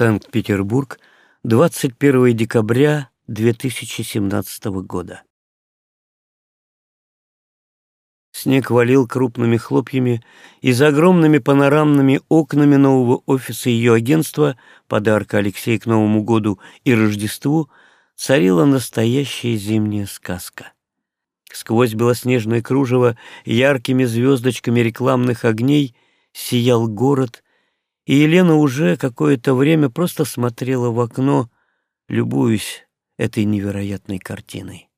Санкт-Петербург, 21 декабря 2017 года. Снег валил крупными хлопьями, и за огромными панорамными окнами нового офиса ее агентства, подарка Алексея к Новому году и Рождеству, царила настоящая зимняя сказка. Сквозь белоснежное кружево яркими звездочками рекламных огней сиял город, и Елена уже какое-то время просто смотрела в окно, любуясь этой невероятной картиной.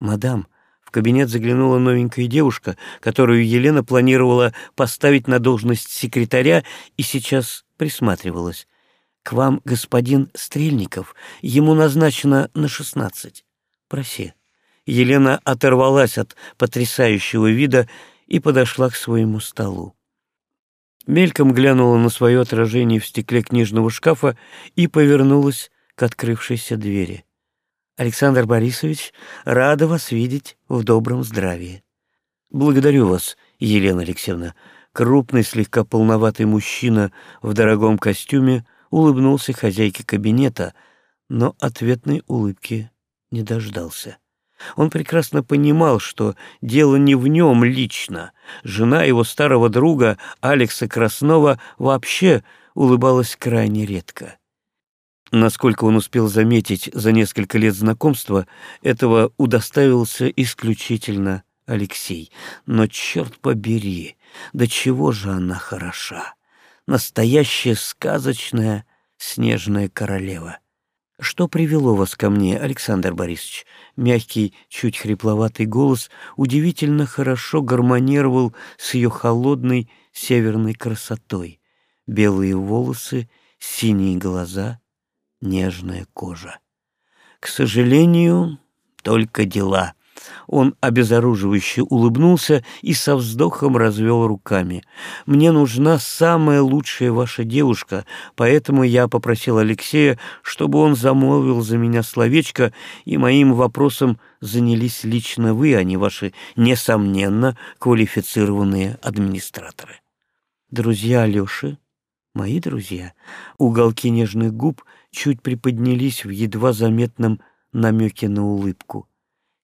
«Мадам», в кабинет заглянула новенькая девушка, которую Елена планировала поставить на должность секретаря и сейчас присматривалась. «К вам господин Стрельников, ему назначено на шестнадцать. Проси». Елена оторвалась от потрясающего вида и подошла к своему столу. Мельком глянула на свое отражение в стекле книжного шкафа и повернулась к открывшейся двери. «Александр Борисович, рада вас видеть в добром здравии». «Благодарю вас, Елена Алексеевна». Крупный, слегка полноватый мужчина в дорогом костюме улыбнулся хозяйке кабинета, но ответной улыбки не дождался. Он прекрасно понимал, что дело не в нем лично. Жена его старого друга Алекса Краснова вообще улыбалась крайне редко. Насколько он успел заметить за несколько лет знакомства, этого удоставился исключительно Алексей. Но черт побери, до чего же она хороша! Настоящая сказочная снежная королева. «Что привело вас ко мне, Александр Борисович?» Мягкий, чуть хрипловатый голос удивительно хорошо гармонировал с ее холодной северной красотой. Белые волосы, синие глаза, нежная кожа. «К сожалению, только дела», он обезоруживающе улыбнулся и со вздохом развел руками. «Мне нужна самая лучшая ваша девушка, поэтому я попросил Алексея, чтобы он замолвил за меня словечко, и моим вопросом занялись лично вы, а не ваши, несомненно, квалифицированные администраторы». Друзья Алёши, мои друзья, уголки нежных губ чуть приподнялись в едва заметном намеке на улыбку —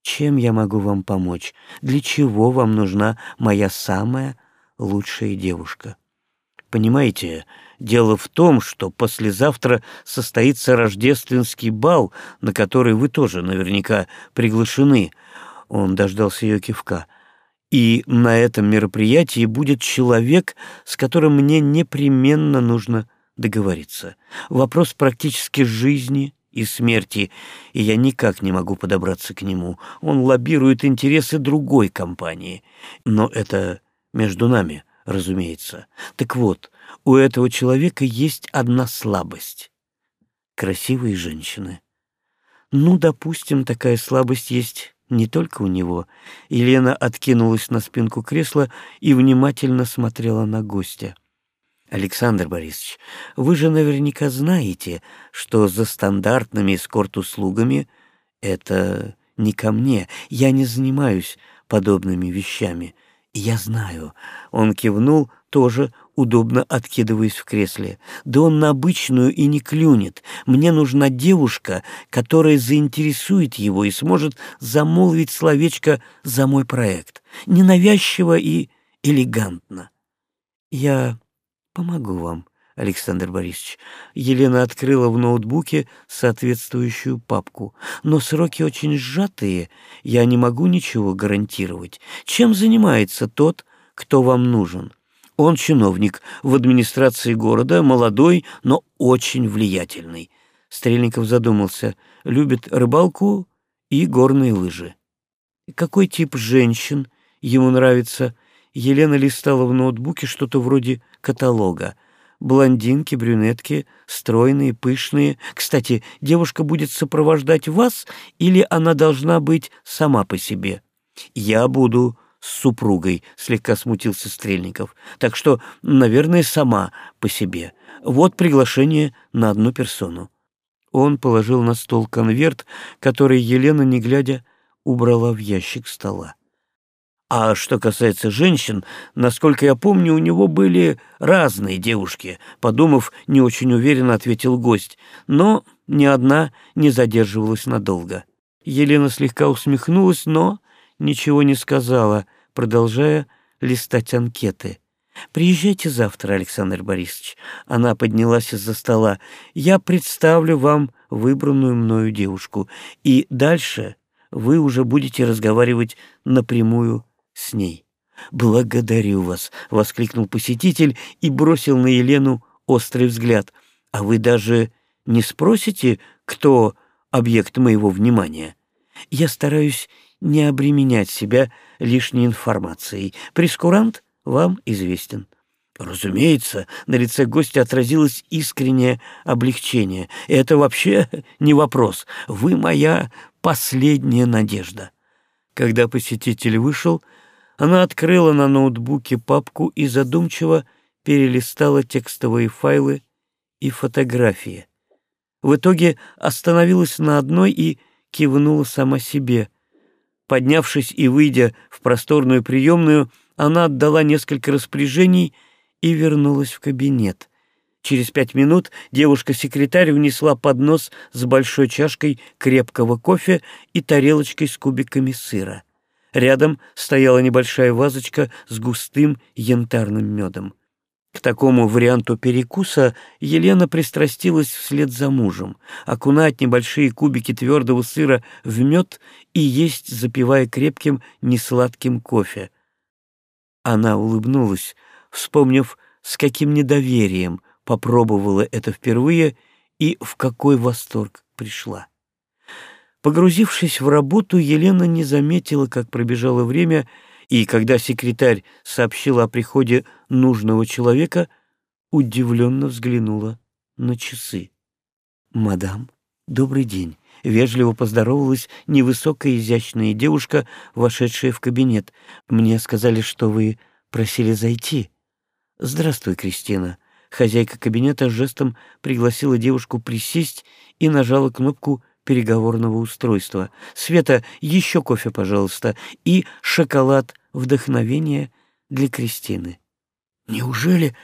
чем я могу вам помочь? Для чего вам нужна моя самая лучшая девушка? Понимаете, дело в том, что послезавтра состоится рождественский бал, на который вы тоже наверняка приглашены. Он дождался ее кивка. И на этом мероприятии будет человек, с которым мне непременно нужно договориться. Вопрос практически жизни и смерти, и я никак не могу подобраться к нему. Он лоббирует интересы другой компании. Но это между нами, разумеется. Так вот, у этого человека есть одна слабость. Красивые женщины. Ну, допустим, такая слабость есть не только у него. Елена откинулась на спинку кресла и внимательно смотрела на гостя. Александр Борисович, вы же наверняка знаете, что за стандартными эскорт-услугами это не ко мне. Я не занимаюсь подобными вещами. Я знаю. Он кивнул, тоже удобно откидываясь в кресле. Да он на обычную и не клюнет. Мне нужна девушка, которая заинтересует его и сможет замолвить словечко за мой проект. Ненавязчиво и элегантно. Я Помогу вам, Александр Борисович. Елена открыла в ноутбуке соответствующую папку. Но сроки очень сжатые, я не могу ничего гарантировать. Чем занимается тот, кто вам нужен? Он чиновник в администрации города, молодой, но очень влиятельный. Стрельников задумался. Любит рыбалку и горные лыжи. Какой тип женщин ему нравится? Елена листала в ноутбуке что-то вроде каталога. Блондинки, брюнетки, стройные, пышные. Кстати, девушка будет сопровождать вас или она должна быть сама по себе? Я буду с супругой, слегка смутился Стрельников. Так что, наверное, сама по себе. Вот приглашение на одну персону. Он положил на стол конверт, который Елена, не глядя, убрала в ящик стола. А что касается женщин, насколько я помню, у него были разные девушки, подумав, не очень уверенно ответил гость, но ни одна не задерживалась надолго. Елена слегка усмехнулась, но ничего не сказала, продолжая листать анкеты. «Приезжайте завтра, Александр Борисович». Она поднялась из-за стола. «Я представлю вам выбранную мною девушку, и дальше вы уже будете разговаривать напрямую с ней». «Благодарю вас», — воскликнул посетитель и бросил на Елену острый взгляд. «А вы даже не спросите, кто объект моего внимания? Я стараюсь не обременять себя лишней информацией. Прескурант вам известен». Разумеется, на лице гостя отразилось искреннее облегчение. Это вообще не вопрос. Вы моя последняя надежда. Когда посетитель вышел, она открыла на ноутбуке папку и задумчиво перелистала текстовые файлы и фотографии. В итоге остановилась на одной и кивнула сама себе. Поднявшись и выйдя в просторную приемную, она отдала несколько распоряжений и вернулась в кабинет. Через пять минут девушка-секретарь внесла поднос с большой чашкой крепкого кофе и тарелочкой с кубиками сыра. Рядом стояла небольшая вазочка с густым янтарным медом. К такому варианту перекуса Елена пристрастилась вслед за мужем, окунать небольшие кубики твердого сыра в мед и есть, запивая крепким несладким кофе. Она улыбнулась, вспомнив, с каким недоверием попробовала это впервые и в какой восторг пришла. Погрузившись в работу, Елена не заметила, как пробежало время, и когда секретарь сообщила о приходе нужного человека, удивленно взглянула на часы. «Мадам, добрый день!» — вежливо поздоровалась невысокая изящная девушка, вошедшая в кабинет. «Мне сказали, что вы просили зайти». «Здравствуй, Кристина». Хозяйка кабинета жестом пригласила девушку присесть и нажала кнопку переговорного устройства. «Света, еще кофе, пожалуйста, и шоколад вдохновения для Кристины». «Неужели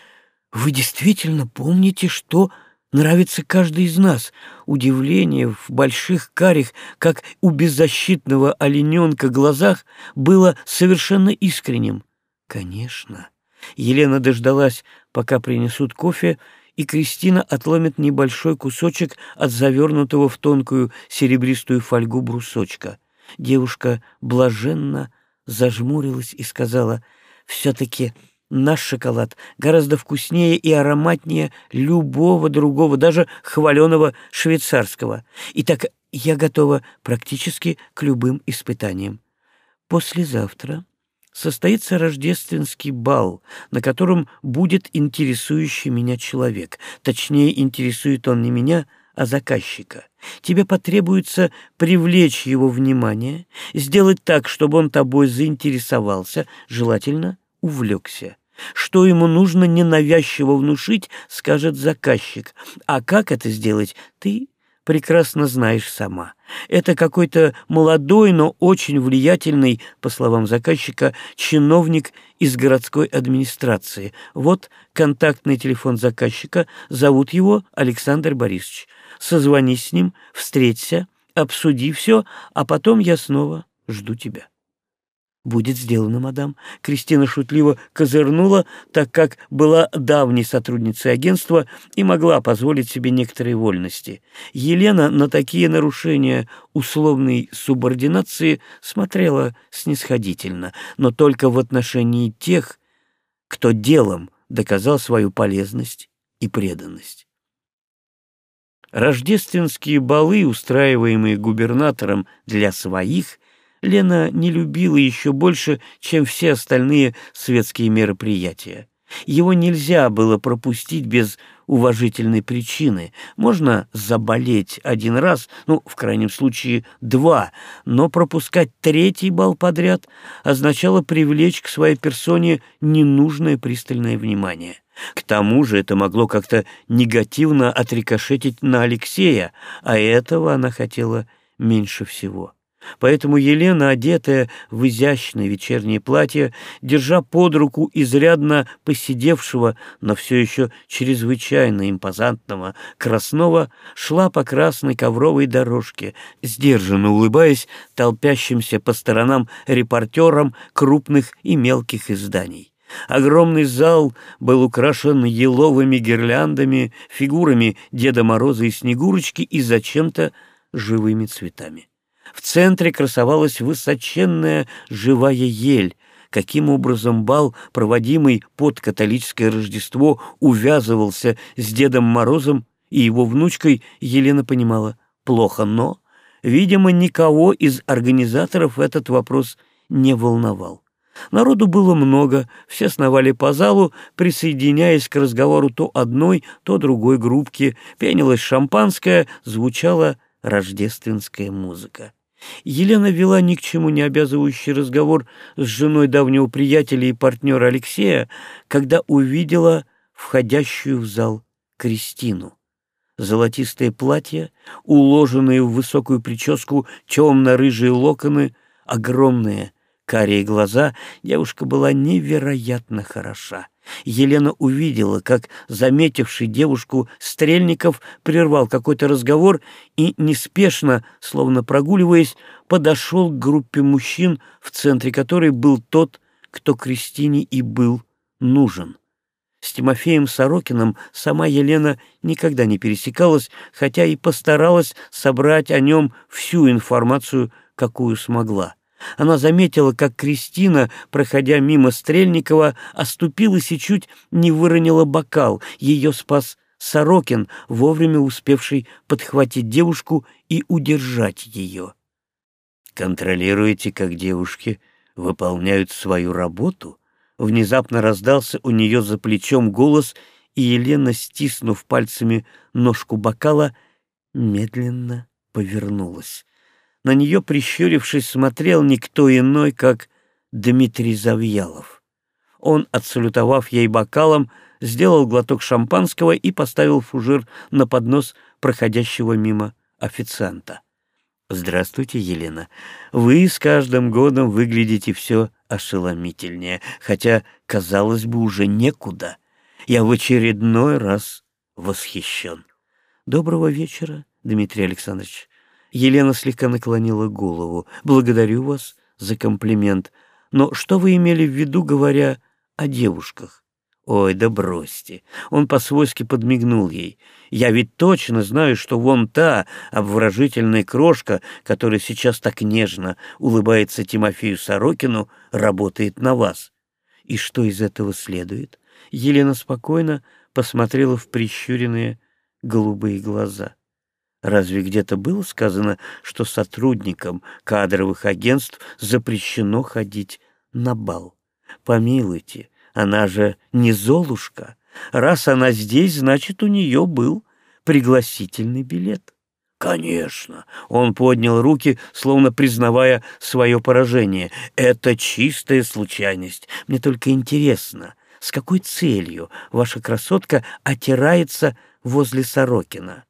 вы действительно помните, что нравится каждый из нас?» Удивление в больших карих, как у беззащитного олененка глазах, было совершенно искренним. «Конечно». Елена дождалась, пока принесут кофе, и Кристина отломит небольшой кусочек от завернутого в тонкую серебристую фольгу брусочка. Девушка блаженно зажмурилась и сказала, «Все-таки наш шоколад гораздо вкуснее и ароматнее любого другого, даже хваленого швейцарского. И так я готова практически к любым испытаниям. Послезавтра состоится рождественский бал, на котором будет интересующий меня человек. Точнее, интересует он не меня, а заказчика. Тебе потребуется привлечь его внимание, сделать так, чтобы он тобой заинтересовался, желательно увлекся. Что ему нужно ненавязчиво внушить, скажет заказчик. А как это сделать, ты прекрасно знаешь сама. Это какой-то молодой, но очень влиятельный, по словам заказчика, чиновник из городской администрации. Вот контактный телефон заказчика, зовут его Александр Борисович. Созвонись с ним, встреться, обсуди все, а потом я снова жду тебя. «Будет сделано, мадам». Кристина шутливо козырнула, так как была давней сотрудницей агентства и могла позволить себе некоторые вольности. Елена на такие нарушения условной субординации смотрела снисходительно, но только в отношении тех, кто делом доказал свою полезность и преданность. Рождественские балы, устраиваемые губернатором для своих, Лена не любила еще больше, чем все остальные светские мероприятия. Его нельзя было пропустить без уважительной причины. Можно заболеть один раз, ну, в крайнем случае, два, но пропускать третий бал подряд означало привлечь к своей персоне ненужное пристальное внимание. К тому же это могло как-то негативно отрикошетить на Алексея, а этого она хотела меньше всего. Поэтому Елена, одетая в изящное вечернее платье, держа под руку изрядно посидевшего, но все еще чрезвычайно импозантного Краснова, шла по красной ковровой дорожке, сдержанно улыбаясь толпящимся по сторонам репортерам крупных и мелких изданий. Огромный зал был украшен еловыми гирляндами, фигурами Деда Мороза и Снегурочки и зачем-то живыми цветами. В центре красовалась высоченная живая ель. Каким образом бал, проводимый под католическое Рождество, увязывался с Дедом Морозом и его внучкой, Елена понимала плохо, но, видимо, никого из организаторов этот вопрос не волновал. Народу было много, все сновали по залу, присоединяясь к разговору то одной, то другой группки, пенилось шампанское, звучала рождественская музыка. Елена вела ни к чему не обязывающий разговор с женой давнего приятеля и партнера Алексея, когда увидела входящую в зал Кристину. Золотистое платье, уложенные в высокую прическу темно-рыжие локоны, огромные карие глаза, девушка была невероятно хороша. Елена увидела, как заметивший девушку Стрельников прервал какой-то разговор и неспешно, словно прогуливаясь, подошел к группе мужчин, в центре которой был тот, кто Кристине и был нужен. С Тимофеем Сорокиным сама Елена никогда не пересекалась, хотя и постаралась собрать о нем всю информацию, какую смогла. Она заметила, как Кристина, проходя мимо Стрельникова, оступилась и чуть не выронила бокал. Ее спас Сорокин, вовремя успевший подхватить девушку и удержать ее. «Контролируете, как девушки выполняют свою работу?» Внезапно раздался у нее за плечом голос, и Елена, стиснув пальцами ножку бокала, медленно повернулась. На нее, прищурившись, смотрел никто иной, как Дмитрий Завьялов. Он, отсалютовав ей бокалом, сделал глоток шампанского и поставил фужер на поднос проходящего мимо официанта. «Здравствуйте, Елена. Вы с каждым годом выглядите все ошеломительнее, хотя, казалось бы, уже некуда. Я в очередной раз восхищен. Доброго вечера, Дмитрий Александрович. Елена слегка наклонила голову. «Благодарю вас за комплимент. Но что вы имели в виду, говоря о девушках?» «Ой, да бросьте!» Он по-свойски подмигнул ей. «Я ведь точно знаю, что вон та обворожительная крошка, которая сейчас так нежно улыбается Тимофею Сорокину, работает на вас. И что из этого следует?» Елена спокойно посмотрела в прищуренные голубые глаза. Разве где-то было сказано, что сотрудникам кадровых агентств запрещено ходить на бал? Помилуйте, она же не Золушка. Раз она здесь, значит, у нее был пригласительный билет. «Конечно!» — он поднял руки, словно признавая свое поражение. «Это чистая случайность. Мне только интересно, с какой целью ваша красотка отирается возле Сорокина?»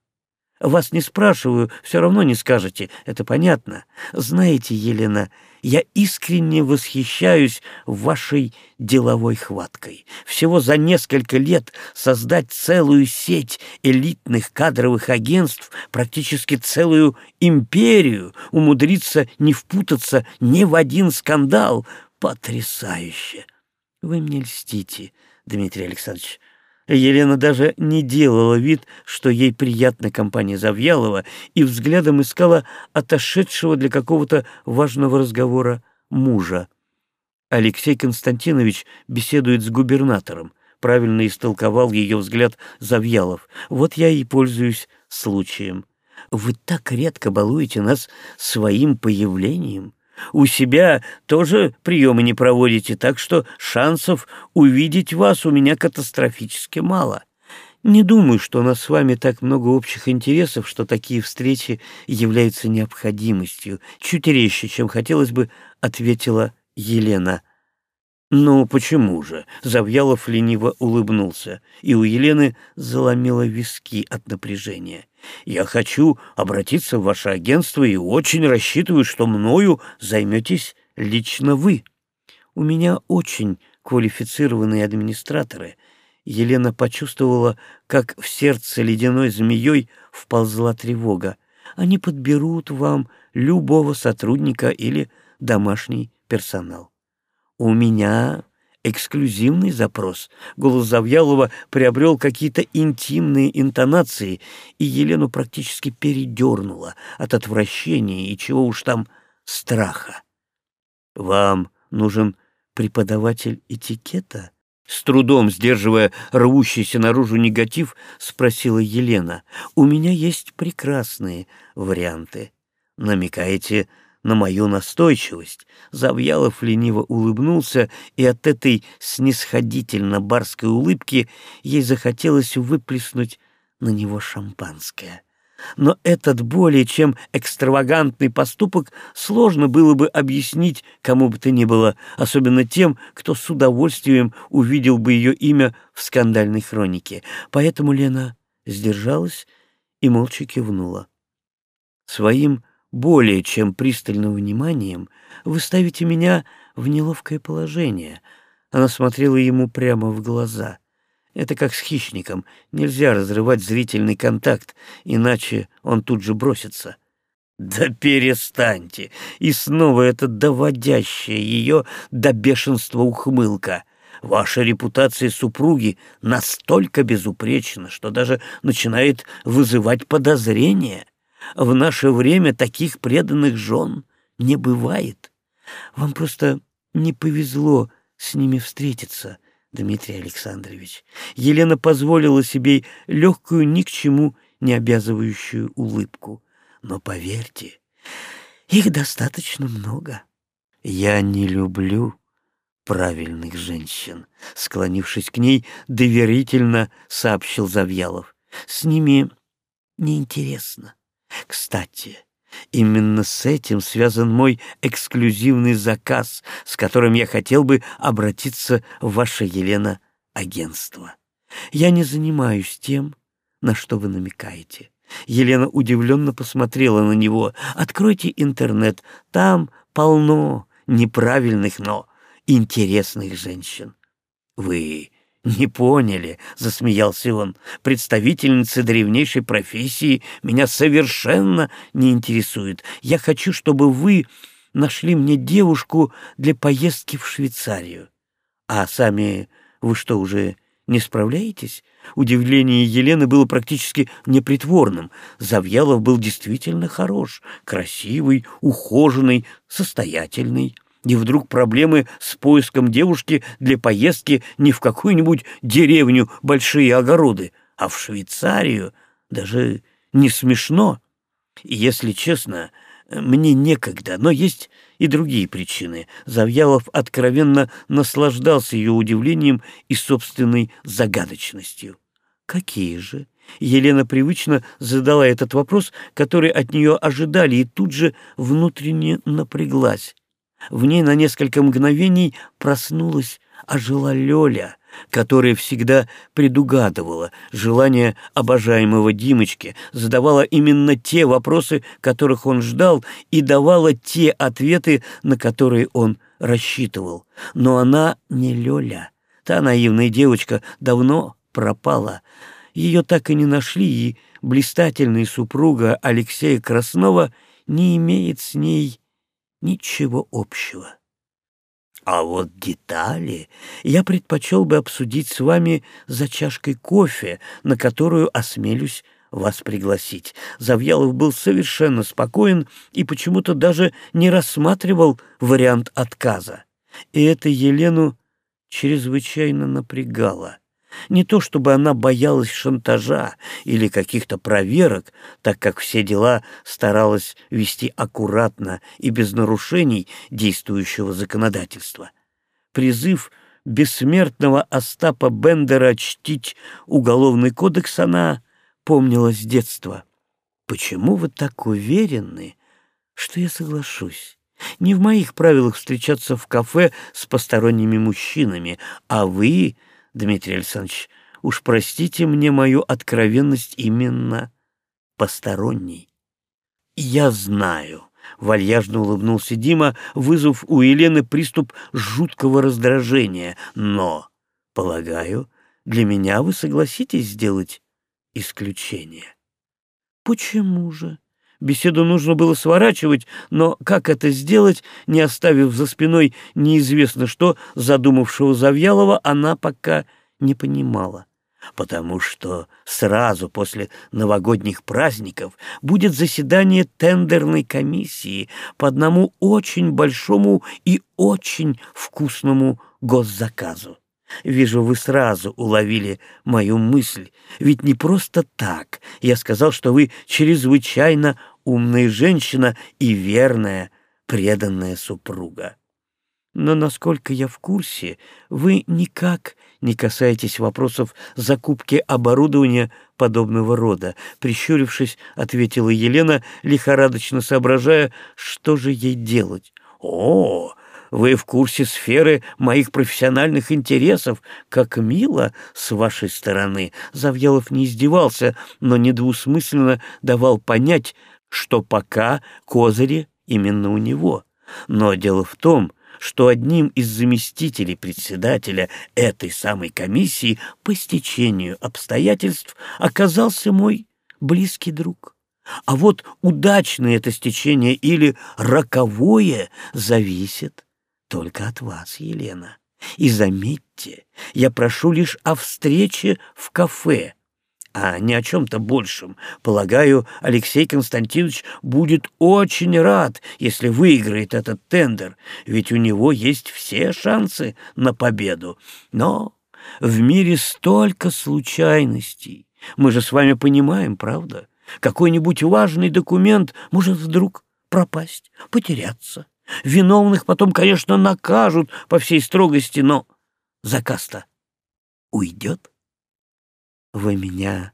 Вас не спрашиваю, все равно не скажете, это понятно. Знаете, Елена, я искренне восхищаюсь вашей деловой хваткой. Всего за несколько лет создать целую сеть элитных кадровых агентств, практически целую империю, умудриться не впутаться ни в один скандал. Потрясающе! Вы мне льстите, Дмитрий Александрович. Елена даже не делала вид, что ей приятна компания Завьялова, и взглядом искала отошедшего для какого-то важного разговора мужа. Алексей Константинович беседует с губернатором. Правильно истолковал ее взгляд Завьялов. Вот я и пользуюсь случаем. Вы так редко балуете нас своим появлением. У себя тоже приемы не проводите, так что шансов увидеть вас у меня катастрофически мало. Не думаю, что у нас с вами так много общих интересов, что такие встречи являются необходимостью. Чуть резче, чем хотелось бы, ответила Елена. «Ну, почему же?» — Завьялов лениво улыбнулся, и у Елены заломило виски от напряжения. «Я хочу обратиться в ваше агентство и очень рассчитываю, что мною займетесь лично вы. У меня очень квалифицированные администраторы». Елена почувствовала, как в сердце ледяной змеей вползла тревога. Они подберут вам любого сотрудника или домашний персонал. «У меня эксклюзивный запрос». Голос Завьялова приобрел какие-то интимные интонации, и Елену практически передернуло от отвращения и чего уж там страха. «Вам нужен преподаватель этикета?» С трудом сдерживая рвущийся наружу негатив, спросила Елена. «У меня есть прекрасные варианты. Намекаете на мою настойчивость. Завьялов лениво улыбнулся, и от этой снисходительно-барской улыбки ей захотелось выплеснуть на него шампанское. Но этот более чем экстравагантный поступок сложно было бы объяснить кому бы то ни было, особенно тем, кто с удовольствием увидел бы ее имя в скандальной хронике. Поэтому Лена сдержалась и молча кивнула. Своим более чем пристальным вниманием, вы ставите меня в неловкое положение. Она смотрела ему прямо в глаза. Это как с хищником. Нельзя разрывать зрительный контакт, иначе он тут же бросится. Да перестаньте! И снова эта доводящая ее до бешенства ухмылка. Ваша репутация супруги настолько безупречна, что даже начинает вызывать подозрения. В наше время таких преданных жен не бывает. Вам просто не повезло с ними встретиться, Дмитрий Александрович. Елена позволила себе легкую, ни к чему не обязывающую улыбку. Но поверьте, их достаточно много. Я не люблю правильных женщин, склонившись к ней, доверительно сообщил Завьялов. С ними неинтересно. Кстати, именно с этим связан мой эксклюзивный заказ, с которым я хотел бы обратиться в ваше, Елена, агентство. Я не занимаюсь тем, на что вы намекаете. Елена удивленно посмотрела на него. «Откройте интернет, там полно неправильных, но интересных женщин». «Вы «Не поняли», — засмеялся он. «Представительницы древнейшей профессии меня совершенно не интересуют. Я хочу, чтобы вы нашли мне девушку для поездки в Швейцарию. А сами вы что, уже не справляетесь?» Удивление Елены было практически непритворным. Завьялов был действительно хорош, красивый, ухоженный, состоятельный и вдруг проблемы с поиском девушки для поездки не в какую-нибудь деревню большие огороды, а в Швейцарию. Даже не смешно. И, если честно, мне некогда, но есть и другие причины. Завьялов откровенно наслаждался ее удивлением и собственной загадочностью. Какие же? Елена привычно задала этот вопрос, который от нее ожидали, и тут же внутренне напряглась. В ней на несколько мгновений проснулась, ожила Лёля, которая всегда предугадывала желание обожаемого Димочки, задавала именно те вопросы, которых он ждал, и давала те ответы, на которые он рассчитывал. Но она не Лёля. Та наивная девочка давно пропала. Ее так и не нашли, и блистательная супруга Алексея Краснова не имеет с ней ничего общего. А вот детали я предпочел бы обсудить с вами за чашкой кофе, на которую осмелюсь вас пригласить. Завьялов был совершенно спокоен и почему-то даже не рассматривал вариант отказа. И это Елену чрезвычайно напрягало. Не то чтобы она боялась шантажа или каких-то проверок, так как все дела старалась вести аккуратно и без нарушений действующего законодательства. Призыв бессмертного Остапа Бендера чтить уголовный кодекс она помнила с детства. «Почему вы так уверены, что я соглашусь?» Не в моих правилах встречаться в кафе с посторонними мужчинами, а вы, Дмитрий Александрович, уж простите мне мою откровенность именно посторонней. Я знаю, — вальяжно улыбнулся Дима, вызвав у Елены приступ жуткого раздражения. «Но, полагаю, для меня вы согласитесь сделать исключение». «Почему же?» Беседу нужно было сворачивать, но как это сделать, не оставив за спиной неизвестно что, задумавшего Завьялова, она пока не понимала потому что сразу после новогодних праздников будет заседание тендерной комиссии по одному очень большому и очень вкусному госзаказу. Вижу, вы сразу уловили мою мысль, ведь не просто так я сказал, что вы чрезвычайно умная женщина и верная, преданная супруга. Но, насколько я в курсе, вы никак не касаетесь вопросов закупки оборудования подобного рода. Прищурившись, ответила Елена, лихорадочно соображая, что же ей делать. «О, вы в курсе сферы моих профессиональных интересов. Как мило с вашей стороны!» Завьялов не издевался, но недвусмысленно давал понять, что пока козыри именно у него. Но дело в том, что одним из заместителей председателя этой самой комиссии по стечению обстоятельств оказался мой близкий друг. А вот удачное это стечение или роковое зависит только от вас, Елена. И заметьте, я прошу лишь о встрече в кафе, а не о чем-то большем. Полагаю, Алексей Константинович будет очень рад, если выиграет этот тендер, ведь у него есть все шансы на победу. Но в мире столько случайностей. Мы же с вами понимаем, правда? Какой-нибудь важный документ может вдруг пропасть, потеряться. Виновных потом, конечно, накажут по всей строгости, но заказ-то уйдет. Вы меня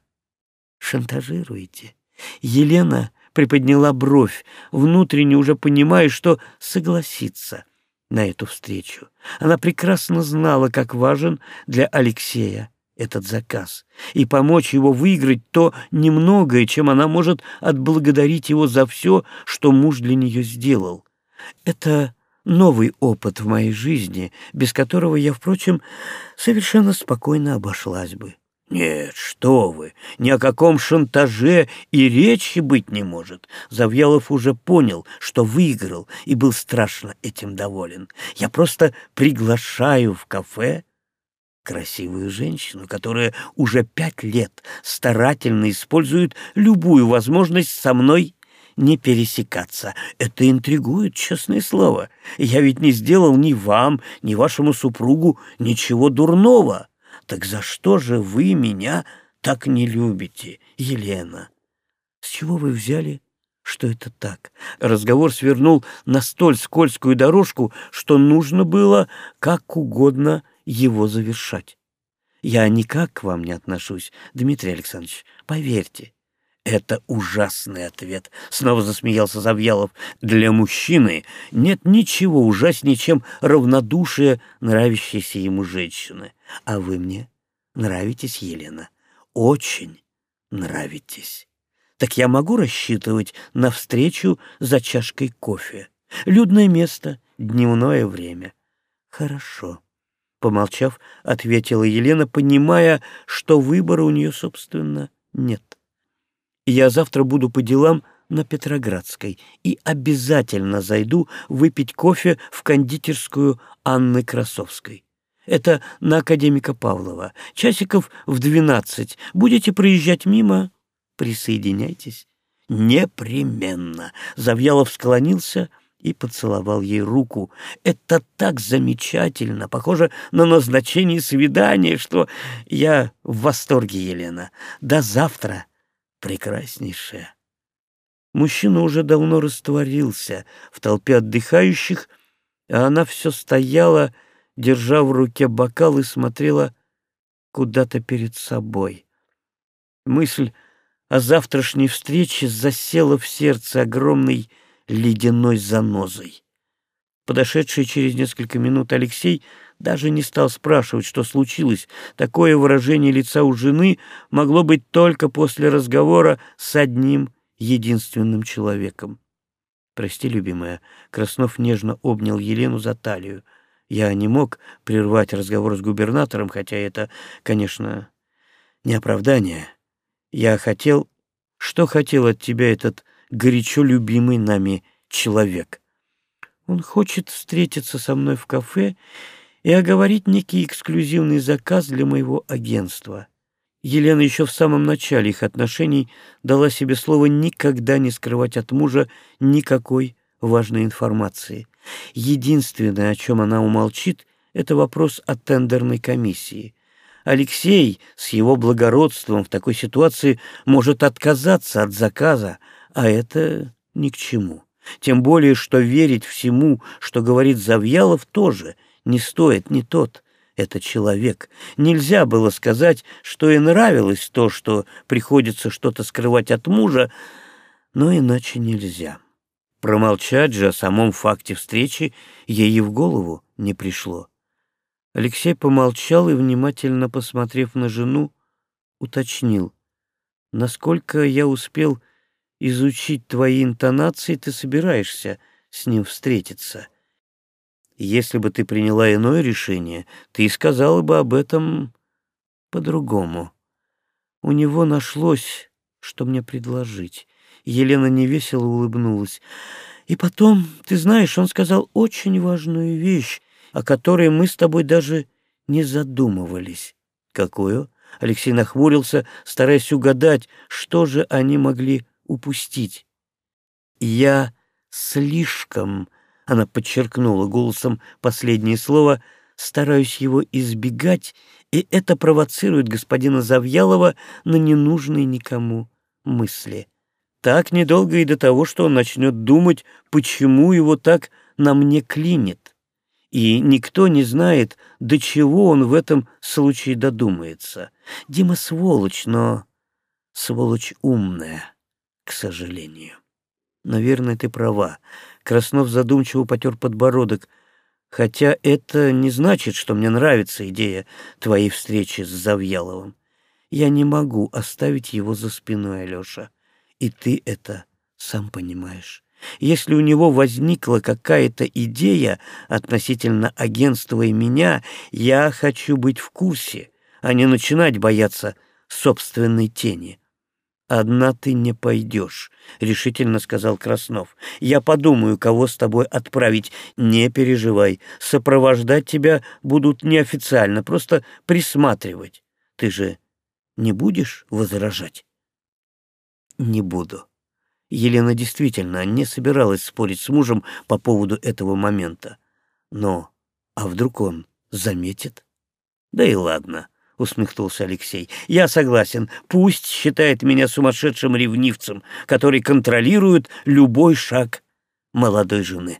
шантажируете. Елена приподняла бровь, внутренне уже понимая, что согласится на эту встречу. Она прекрасно знала, как важен для Алексея этот заказ, и помочь его выиграть то немногое, чем она может отблагодарить его за все, что муж для нее сделал. Это новый опыт в моей жизни, без которого я, впрочем, совершенно спокойно обошлась бы. Нет, что вы, ни о каком шантаже и речи быть не может. Завьялов уже понял, что выиграл и был страшно этим доволен. Я просто приглашаю в кафе красивую женщину, которая уже пять лет старательно использует любую возможность со мной не пересекаться. Это интригует, честное слово. Я ведь не сделал ни вам, ни вашему супругу ничего дурного. Так за что же вы меня так не любите, Елена? С чего вы взяли, что это так? Разговор свернул на столь скользкую дорожку, что нужно было как угодно его завершать. Я никак к вам не отношусь, Дмитрий Александрович, поверьте. Это ужасный ответ, снова засмеялся Завьялов. Для мужчины нет ничего ужаснее, чем равнодушие нравящейся ему женщины. А вы мне нравитесь, Елена, очень нравитесь. Так я могу рассчитывать на встречу за чашкой кофе. Людное место, дневное время. Хорошо. Помолчав, ответила Елена, понимая, что выбора у нее, собственно, нет. Я завтра буду по делам на Петроградской и обязательно зайду выпить кофе в кондитерскую Анны Красовской. Это на академика Павлова. Часиков в двенадцать. Будете проезжать мимо? Присоединяйтесь. Непременно. Завьялов склонился и поцеловал ей руку. Это так замечательно, похоже на назначение свидания, что я в восторге, Елена. До завтра прекраснейшая. Мужчина уже давно растворился в толпе отдыхающих, а она все стояла, держа в руке бокал и смотрела куда-то перед собой. Мысль о завтрашней встрече засела в сердце огромной ледяной занозой. Подошедший через несколько минут Алексей даже не стал спрашивать, что случилось. Такое выражение лица у жены могло быть только после разговора с одним единственным человеком. «Прости, любимая», — Краснов нежно обнял Елену за талию. «Я не мог прервать разговор с губернатором, хотя это, конечно, не оправдание. Я хотел... Что хотел от тебя этот горячо любимый нами человек?» Он хочет встретиться со мной в кафе и оговорить некий эксклюзивный заказ для моего агентства. Елена еще в самом начале их отношений дала себе слово никогда не скрывать от мужа никакой важной информации. Единственное, о чем она умолчит, это вопрос о тендерной комиссии. Алексей с его благородством в такой ситуации может отказаться от заказа, а это ни к чему. Тем более, что верить всему, что говорит Завьялов, тоже не стоит не тот. Это человек. Нельзя было сказать, что и нравилось то, что приходится что-то скрывать от мужа, но иначе нельзя. Промолчать же о самом факте встречи ей и в голову не пришло. Алексей помолчал и, внимательно посмотрев на жену, уточнил. «Насколько я успел изучить твои интонации, ты собираешься с ним встретиться. Если бы ты приняла иное решение, ты и сказала бы об этом по-другому. У него нашлось, что мне предложить. Елена невесело улыбнулась. И потом, ты знаешь, он сказал очень важную вещь, о которой мы с тобой даже не задумывались. Какую? Алексей нахмурился, стараясь угадать, что же они могли упустить. «Я слишком», — она подчеркнула голосом последнее слово, «стараюсь его избегать, и это провоцирует господина Завьялова на ненужные никому мысли. Так недолго и до того, что он начнет думать, почему его так на мне клинит. И никто не знает, до чего он в этом случае додумается. Дима сволочь, но сволочь умная к сожалению. Наверное, ты права. Краснов задумчиво потер подбородок. Хотя это не значит, что мне нравится идея твоей встречи с Завьяловым. Я не могу оставить его за спиной, Алеша. И ты это сам понимаешь. Если у него возникла какая-то идея относительно агентства и меня, я хочу быть в курсе, а не начинать бояться собственной тени. «Одна ты не пойдешь», — решительно сказал Краснов. «Я подумаю, кого с тобой отправить. Не переживай. Сопровождать тебя будут неофициально, просто присматривать. Ты же не будешь возражать?» «Не буду». Елена действительно не собиралась спорить с мужем по поводу этого момента. Но, а вдруг он заметит? Да и ладно. — усмехнулся Алексей. «Я согласен. Пусть считает меня сумасшедшим ревнивцем, который контролирует любой шаг молодой жены».